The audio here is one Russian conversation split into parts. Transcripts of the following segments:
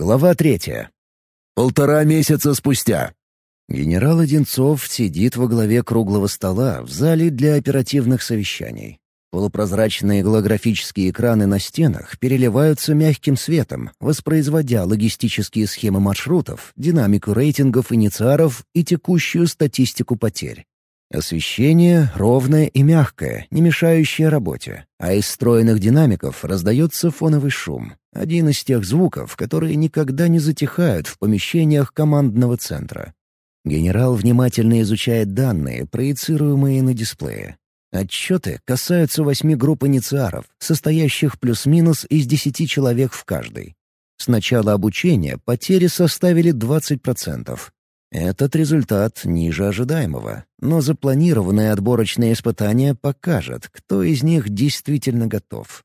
Глава третья. Полтора месяца спустя. Генерал Одинцов сидит во главе круглого стола в зале для оперативных совещаний. Полупрозрачные голографические экраны на стенах переливаются мягким светом, воспроизводя логистические схемы маршрутов, динамику рейтингов инициаров и текущую статистику потерь. Освещение ровное и мягкое, не мешающее работе, а из встроенных динамиков раздается фоновый шум. Один из тех звуков, которые никогда не затихают в помещениях командного центра. Генерал внимательно изучает данные, проецируемые на дисплее. Отчеты касаются восьми групп инициаров, состоящих плюс-минус из десяти человек в каждой. С начала обучения потери составили 20%, этот результат ниже ожидаемого, но запланированное отборочное испытание покажет, кто из них действительно готов.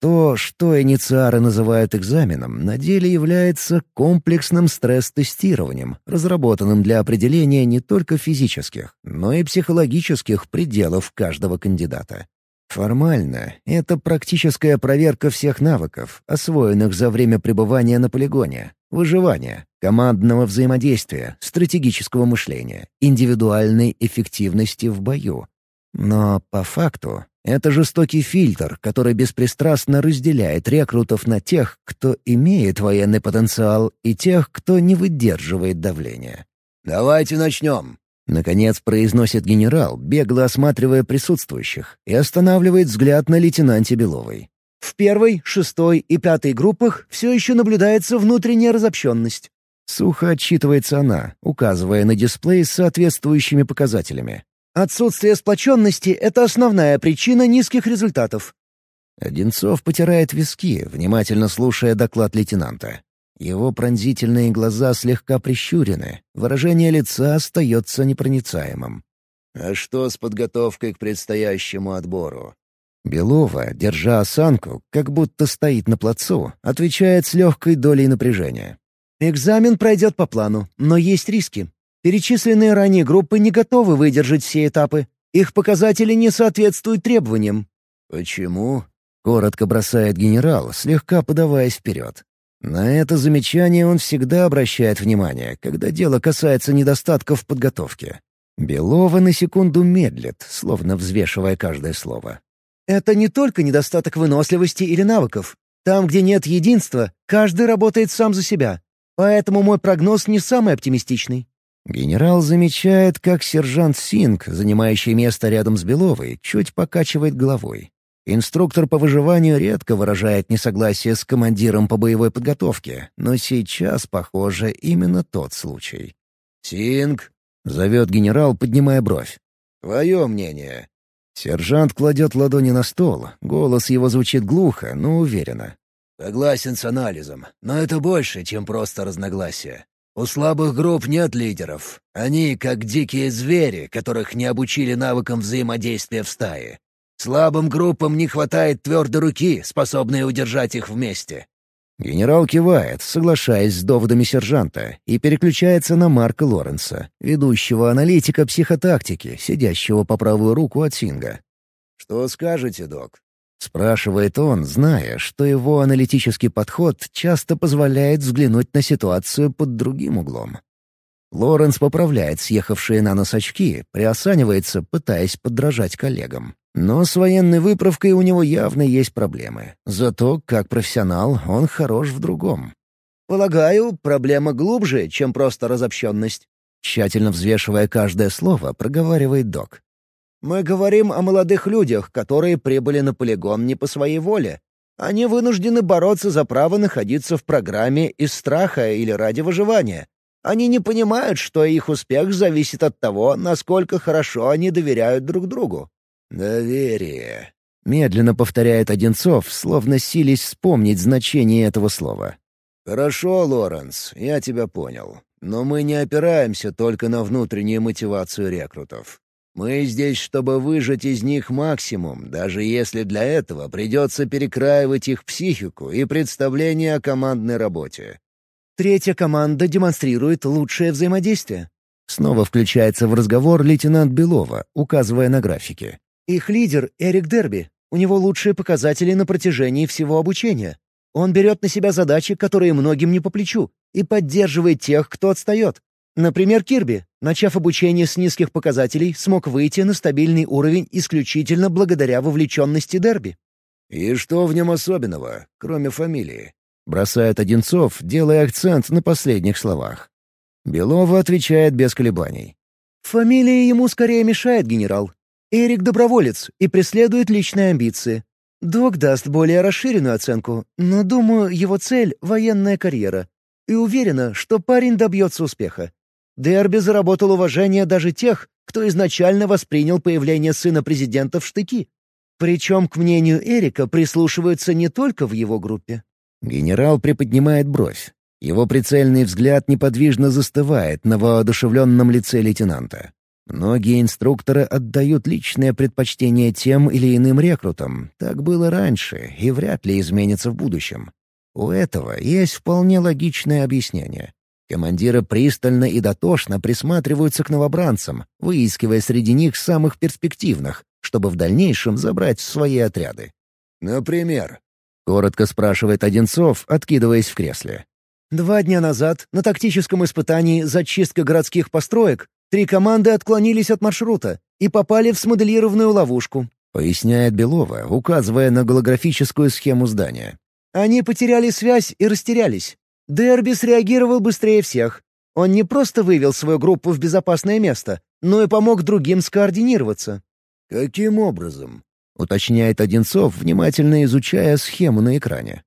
То, что инициары называют экзаменом, на деле является комплексным стресс-тестированием, разработанным для определения не только физических, но и психологических пределов каждого кандидата. Формально, это практическая проверка всех навыков, освоенных за время пребывания на полигоне, выживания, командного взаимодействия, стратегического мышления, индивидуальной эффективности в бою. Но по факту это жестокий фильтр, который беспристрастно разделяет рекрутов на тех, кто имеет военный потенциал, и тех, кто не выдерживает давления. «Давайте начнем», — наконец произносит генерал, бегло осматривая присутствующих, и останавливает взгляд на лейтенанте Беловой. В первой, шестой и пятой группах все еще наблюдается внутренняя разобщенность. Сухо отчитывается она, указывая на дисплей с соответствующими показателями. Отсутствие сплоченности — это основная причина низких результатов. Одинцов потирает виски, внимательно слушая доклад лейтенанта. Его пронзительные глаза слегка прищурены, выражение лица остается непроницаемым. «А что с подготовкой к предстоящему отбору?» Белова, держа осанку, как будто стоит на плацу, отвечает с легкой долей напряжения. Экзамен пройдет по плану, но есть риски. Перечисленные ранее группы не готовы выдержать все этапы. Их показатели не соответствуют требованиям. «Почему?» — коротко бросает генерал, слегка подаваясь вперед. На это замечание он всегда обращает внимание, когда дело касается недостатков в подготовке. Белова на секунду медлит, словно взвешивая каждое слово. «Это не только недостаток выносливости или навыков. Там, где нет единства, каждый работает сам за себя. Поэтому мой прогноз не самый оптимистичный. Генерал замечает, как сержант Синг, занимающий место рядом с Беловой, чуть покачивает головой. Инструктор по выживанию редко выражает несогласие с командиром по боевой подготовке, но сейчас, похоже, именно тот случай. «Синг!» — зовет генерал, поднимая бровь. «Твое мнение?» Сержант кладет ладони на стол, голос его звучит глухо, но уверенно. Согласен с анализом, но это больше, чем просто разногласия. У слабых групп нет лидеров. Они как дикие звери, которых не обучили навыкам взаимодействия в стае. Слабым группам не хватает твердой руки, способной удержать их вместе. Генерал кивает, соглашаясь с доводами сержанта, и переключается на Марка Лоренса, ведущего аналитика психотактики, сидящего по правую руку от Синга. «Что скажете, док?» — спрашивает он, зная, что его аналитический подход часто позволяет взглянуть на ситуацию под другим углом. Лоренс поправляет съехавшие на нос очки, приосанивается, пытаясь подражать коллегам. Но с военной выправкой у него явно есть проблемы. Зато, как профессионал, он хорош в другом. «Полагаю, проблема глубже, чем просто разобщенность», Тщательно взвешивая каждое слово, проговаривает док. Мы говорим о молодых людях, которые прибыли на полигон не по своей воле. Они вынуждены бороться за право находиться в программе из страха или ради выживания. Они не понимают, что их успех зависит от того, насколько хорошо они доверяют друг другу. «Доверие», — медленно повторяет Одинцов, словно сились вспомнить значение этого слова. «Хорошо, Лоренс, я тебя понял. Но мы не опираемся только на внутреннюю мотивацию рекрутов. Мы здесь, чтобы выжать из них максимум, даже если для этого придется перекраивать их психику и представление о командной работе. Третья команда демонстрирует лучшее взаимодействие. Снова включается в разговор лейтенант Белова, указывая на графики. Их лидер — Эрик Дерби. У него лучшие показатели на протяжении всего обучения. Он берет на себя задачи, которые многим не по плечу, и поддерживает тех, кто отстает. Например, Кирби, начав обучение с низких показателей, смог выйти на стабильный уровень исключительно благодаря вовлеченности Дерби. «И что в нем особенного, кроме фамилии?» — бросает Одинцов, делая акцент на последних словах. Белова отвечает без колебаний. «Фамилия ему скорее мешает, генерал. Эрик — доброволец и преследует личные амбиции. Док даст более расширенную оценку, но, думаю, его цель — военная карьера. И уверена, что парень добьется успеха. Дерби заработал уважение даже тех, кто изначально воспринял появление сына президента в штыки. Причем, к мнению Эрика, прислушиваются не только в его группе. Генерал приподнимает бровь. Его прицельный взгляд неподвижно застывает на воодушевленном лице лейтенанта. Многие инструкторы отдают личное предпочтение тем или иным рекрутам. Так было раньше и вряд ли изменится в будущем. У этого есть вполне логичное объяснение. Командиры пристально и дотошно присматриваются к новобранцам, выискивая среди них самых перспективных, чтобы в дальнейшем забрать в свои отряды. «Например?» — коротко спрашивает Одинцов, откидываясь в кресле. «Два дня назад на тактическом испытании «Зачистка городских построек» три команды отклонились от маршрута и попали в смоделированную ловушку», — поясняет Белова, указывая на голографическую схему здания. «Они потеряли связь и растерялись. Дерби среагировал быстрее всех. Он не просто вывел свою группу в безопасное место, но и помог другим скоординироваться. «Каким образом?» — уточняет Одинцов, внимательно изучая схему на экране.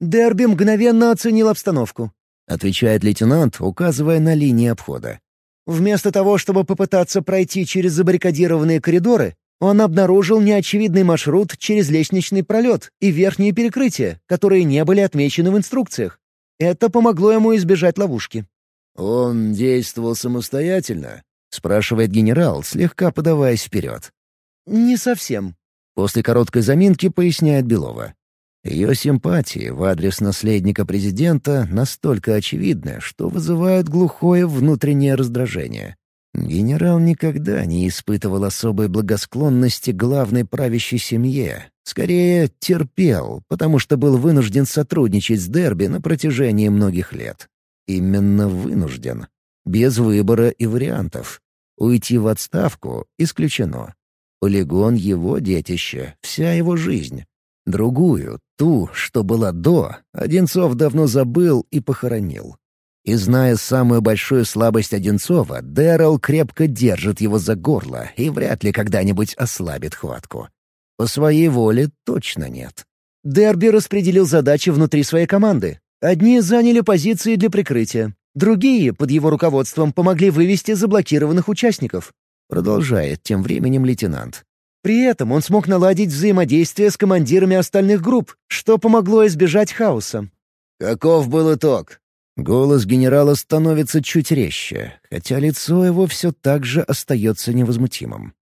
«Дерби мгновенно оценил обстановку», — отвечает лейтенант, указывая на линии обхода. «Вместо того, чтобы попытаться пройти через забаррикадированные коридоры, он обнаружил неочевидный маршрут через лестничный пролет и верхние перекрытия, которые не были отмечены в инструкциях. Это помогло ему избежать ловушки. «Он действовал самостоятельно?» — спрашивает генерал, слегка подаваясь вперед. «Не совсем». После короткой заминки поясняет Белова. Ее симпатии в адрес наследника президента настолько очевидны, что вызывают глухое внутреннее раздражение. Генерал никогда не испытывал особой благосклонности главной правящей семье. Скорее, терпел, потому что был вынужден сотрудничать с Дерби на протяжении многих лет. Именно вынужден. Без выбора и вариантов. Уйти в отставку исключено. Полигон — его детище, вся его жизнь. Другую, ту, что была до, Одинцов давно забыл и похоронил. И зная самую большую слабость Одинцова, Дэрол крепко держит его за горло и вряд ли когда-нибудь ослабит хватку. По своей воле точно нет. Дерби распределил задачи внутри своей команды. Одни заняли позиции для прикрытия, другие, под его руководством, помогли вывести заблокированных участников. Продолжает тем временем лейтенант. При этом он смог наладить взаимодействие с командирами остальных групп, что помогло избежать хаоса. «Каков был итог?» Голос генерала становится чуть резче, хотя лицо его все так же остается невозмутимым.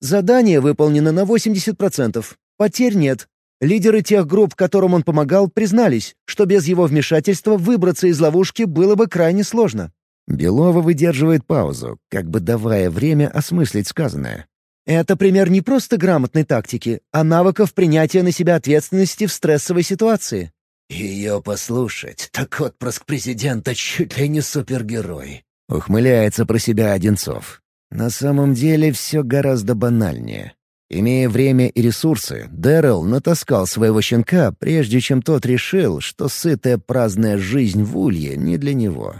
Задание выполнено на 80%. Потерь нет. Лидеры тех групп, которым он помогал, признались, что без его вмешательства выбраться из ловушки было бы крайне сложно. Белова выдерживает паузу, как бы давая время осмыслить сказанное. Это пример не просто грамотной тактики, а навыков принятия на себя ответственности в стрессовой ситуации. «Ее послушать, так отпрыск президента чуть ли не супергерой», — ухмыляется про себя Одинцов. На самом деле все гораздо банальнее. Имея время и ресурсы, Дэрил натаскал своего щенка, прежде чем тот решил, что сытая праздная жизнь в улье не для него.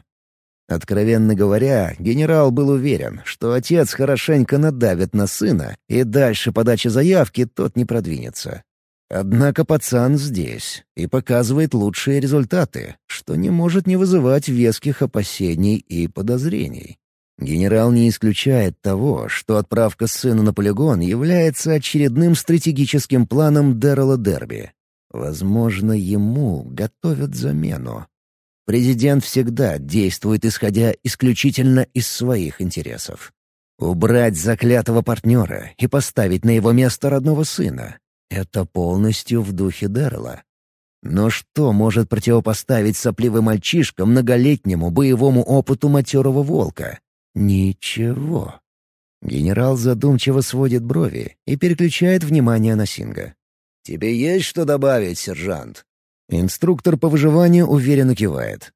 Откровенно говоря, генерал был уверен, что отец хорошенько надавит на сына, и дальше подачи заявки тот не продвинется. Однако пацан здесь и показывает лучшие результаты, что не может не вызывать веских опасений и подозрений. Генерал не исключает того, что отправка сына на полигон является очередным стратегическим планом Дэррела Дерби. Возможно, ему готовят замену. Президент всегда действует исходя исключительно из своих интересов. Убрать заклятого партнера и поставить на его место родного сына это полностью в духе Дэррела. Но что может противопоставить сопливый мальчишка многолетнему боевому опыту матерого волка? Ничего. Генерал задумчиво сводит брови и переключает внимание на Синга. «Тебе есть что добавить, сержант?» Инструктор по выживанию уверенно кивает.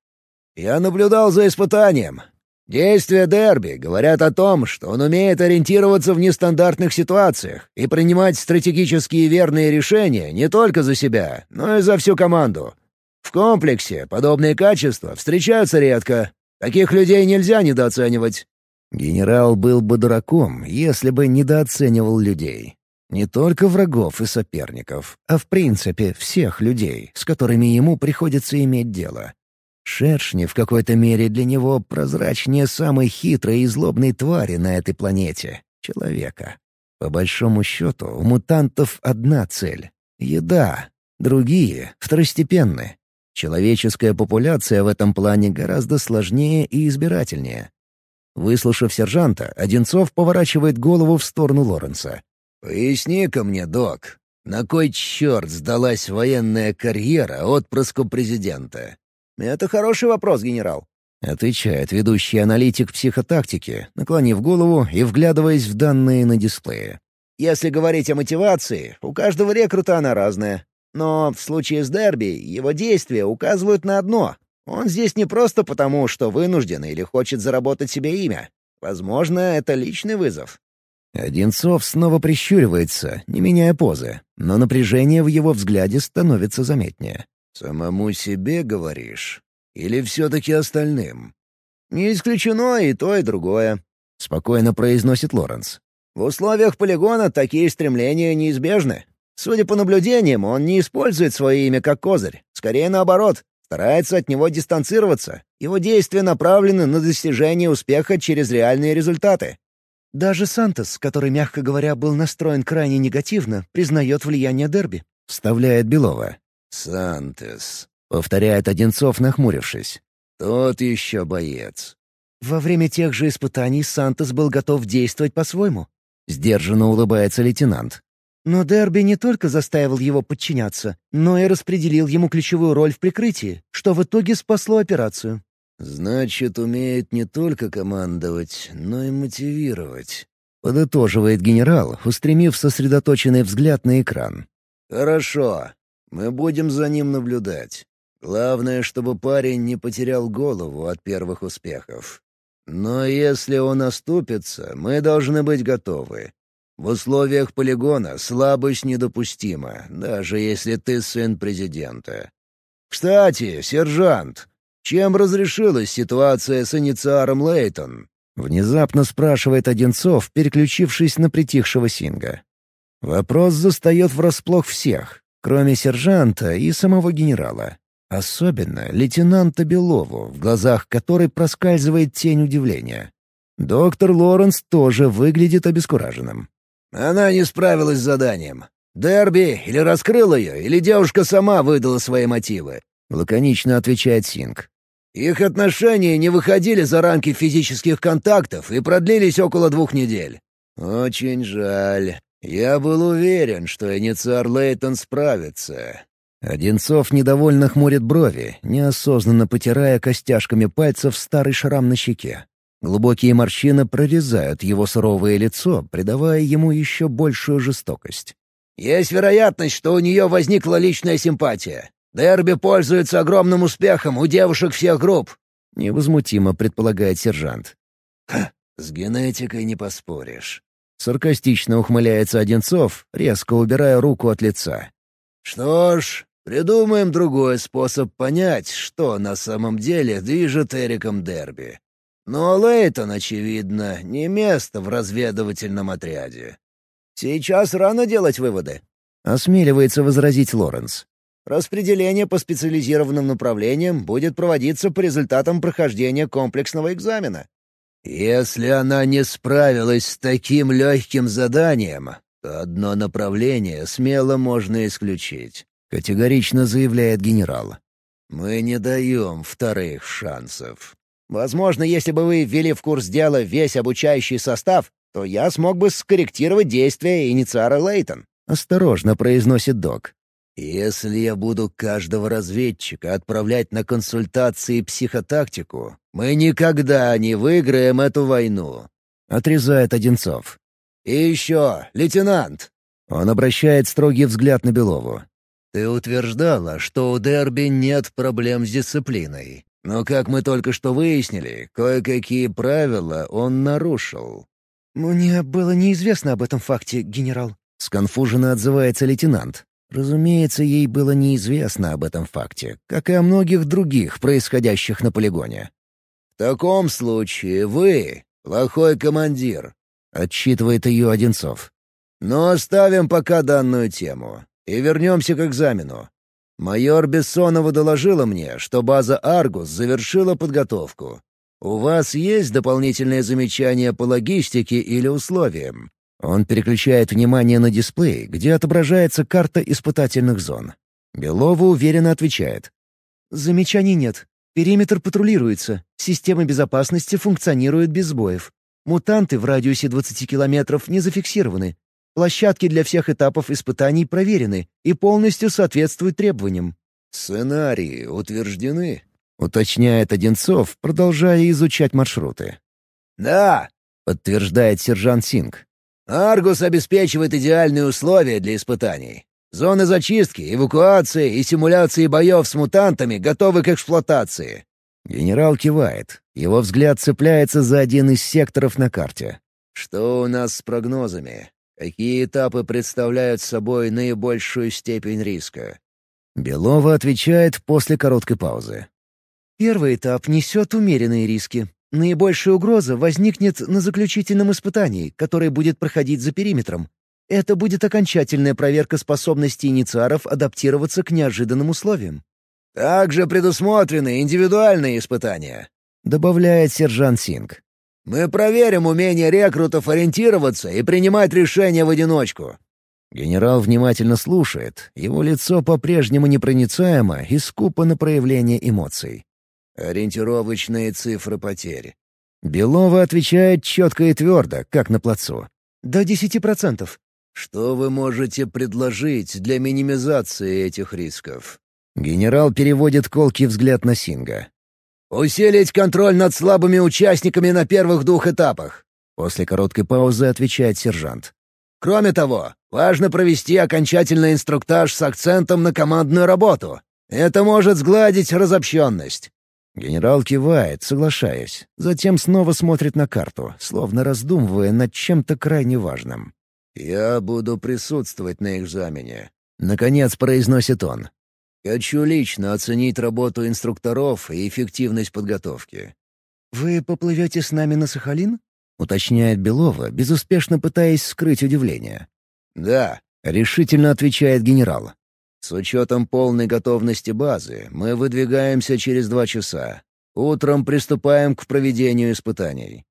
«Я наблюдал за испытанием. Действия Дерби говорят о том, что он умеет ориентироваться в нестандартных ситуациях и принимать стратегические верные решения не только за себя, но и за всю команду. В комплексе подобные качества встречаются редко. Таких людей нельзя недооценивать. Генерал был бы дураком, если бы недооценивал людей. Не только врагов и соперников, а в принципе всех людей, с которыми ему приходится иметь дело. Шершни в какой-то мере для него прозрачнее самой хитрой и злобной твари на этой планете — человека. По большому счету, у мутантов одна цель — еда, другие — второстепенны. Человеческая популяция в этом плане гораздо сложнее и избирательнее. Выслушав сержанта, Одинцов поворачивает голову в сторону Лоренса. «Поясни-ка мне, док, на кой черт сдалась военная карьера отпрыску президента? «Это хороший вопрос, генерал», — отвечает ведущий аналитик психотактики, наклонив голову и вглядываясь в данные на дисплее. «Если говорить о мотивации, у каждого рекрута она разная. Но в случае с Дерби его действия указывают на одно. Он здесь не просто потому, что вынужден или хочет заработать себе имя. Возможно, это личный вызов». Одинцов снова прищуривается, не меняя позы, но напряжение в его взгляде становится заметнее. «Самому себе говоришь? Или все-таки остальным?» «Не исключено и то, и другое», — спокойно произносит Лоренс. «В условиях полигона такие стремления неизбежны. Судя по наблюдениям, он не использует свое имя как козырь. Скорее наоборот, старается от него дистанцироваться. Его действия направлены на достижение успеха через реальные результаты. Даже Сантос, который, мягко говоря, был настроен крайне негативно, признает влияние Дерби», — вставляет Белова. «Сантес», — повторяет Одинцов, нахмурившись. «Тот еще боец». «Во время тех же испытаний Сантос был готов действовать по-своему», — сдержанно улыбается лейтенант. «Но Дерби не только заставил его подчиняться, но и распределил ему ключевую роль в прикрытии, что в итоге спасло операцию». «Значит, умеет не только командовать, но и мотивировать», — подытоживает генерал, устремив сосредоточенный взгляд на экран. «Хорошо. Мы будем за ним наблюдать. Главное, чтобы парень не потерял голову от первых успехов. Но если он оступится, мы должны быть готовы. В условиях полигона слабость недопустима, даже если ты сын президента. Кстати, сержант, чем разрешилась ситуация с инициаром Лейтон? Внезапно спрашивает Одинцов, переключившись на притихшего Синга. Вопрос застает врасплох всех, кроме сержанта и самого генерала. Особенно лейтенанта Белову, в глазах которой проскальзывает тень удивления. Доктор Лоренс тоже выглядит обескураженным. «Она не справилась с заданием. Дерби или раскрыл ее, или девушка сама выдала свои мотивы», — лаконично отвечает Синг. «Их отношения не выходили за рамки физических контактов и продлились около двух недель. Очень жаль. «Я был уверен, что инициар Лейтон справится». Одинцов недовольно хмурит брови, неосознанно потирая костяшками пальцев старый шрам на щеке. Глубокие морщины прорезают его суровое лицо, придавая ему еще большую жестокость. «Есть вероятность, что у нее возникла личная симпатия. Дерби пользуется огромным успехом у девушек всех групп», — невозмутимо предполагает сержант. «Ха, с генетикой не поспоришь. Саркастично ухмыляется Одинцов, резко убирая руку от лица. «Что ж, придумаем другой способ понять, что на самом деле движет Эриком Дерби. Но Лейтон, очевидно, не место в разведывательном отряде». «Сейчас рано делать выводы», — осмеливается возразить Лоренс. «Распределение по специализированным направлениям будет проводиться по результатам прохождения комплексного экзамена. Если она не справилась с таким легким заданием, то одно направление смело можно исключить», — категорично заявляет генерал. «Мы не даем вторых шансов». «Возможно, если бы вы ввели в курс дела весь обучающий состав, то я смог бы скорректировать действия инициара Лейтон», — осторожно произносит док. «Если я буду каждого разведчика отправлять на консультации психотактику, мы никогда не выиграем эту войну», — отрезает Одинцов. «И еще, лейтенант!» Он обращает строгий взгляд на Белову. Ты утверждала, что у Дерби нет проблем с дисциплиной. Но, как мы только что выяснили, кое-какие правила он нарушил. «Мне было неизвестно об этом факте, генерал», — сконфуженно отзывается лейтенант. Разумеется, ей было неизвестно об этом факте, как и о многих других, происходящих на полигоне. «В таком случае вы — плохой командир», — отчитывает ее Одинцов. «Но оставим пока данную тему и вернемся к экзамену. Майор Бессонова доложила мне, что база «Аргус» завершила подготовку. У вас есть дополнительные замечания по логистике или условиям? Он переключает внимание на дисплей, где отображается карта испытательных зон. Белова уверенно отвечает. «Замечаний нет. Периметр патрулируется. Системы безопасности функционируют без сбоев. Мутанты в радиусе 20 километров не зафиксированы. Площадки для всех этапов испытаний проверены и полностью соответствуют требованиям». «Сценарии утверждены?» — уточняет Одинцов, продолжая изучать маршруты. «Да», — подтверждает сержант Синг. Аргус обеспечивает идеальные условия для испытаний. Зоны зачистки, эвакуации и симуляции боев с мутантами готовы к эксплуатации. Генерал кивает. Его взгляд цепляется за один из секторов на карте. Что у нас с прогнозами? Какие этапы представляют собой наибольшую степень риска? Белова отвечает после короткой паузы. Первый этап несет умеренные риски. Наибольшая угроза возникнет на заключительном испытании, которое будет проходить за периметром. Это будет окончательная проверка способности инициаров адаптироваться к неожиданным условиям. «Также предусмотрены индивидуальные испытания», — добавляет сержант Синг. «Мы проверим умение рекрутов ориентироваться и принимать решения в одиночку». Генерал внимательно слушает, его лицо по-прежнему непроницаемо и скупо на проявление эмоций. Ориентировочные цифры потерь. Белова отвечает четко и твердо, как на плацу. «До десяти процентов». «Что вы можете предложить для минимизации этих рисков?» Генерал переводит колкий взгляд на Синга. «Усилить контроль над слабыми участниками на первых двух этапах», — после короткой паузы отвечает сержант. «Кроме того, важно провести окончательный инструктаж с акцентом на командную работу. Это может сгладить разобщенность. Генерал кивает, соглашаясь, затем снова смотрит на карту, словно раздумывая над чем-то крайне важным. «Я буду присутствовать на экзамене», — наконец произносит он. «Хочу лично оценить работу инструкторов и эффективность подготовки». «Вы поплывете с нами на Сахалин?» — уточняет Белова, безуспешно пытаясь скрыть удивление. «Да», — решительно отвечает генерал. С учетом полной готовности базы, мы выдвигаемся через два часа. Утром приступаем к проведению испытаний.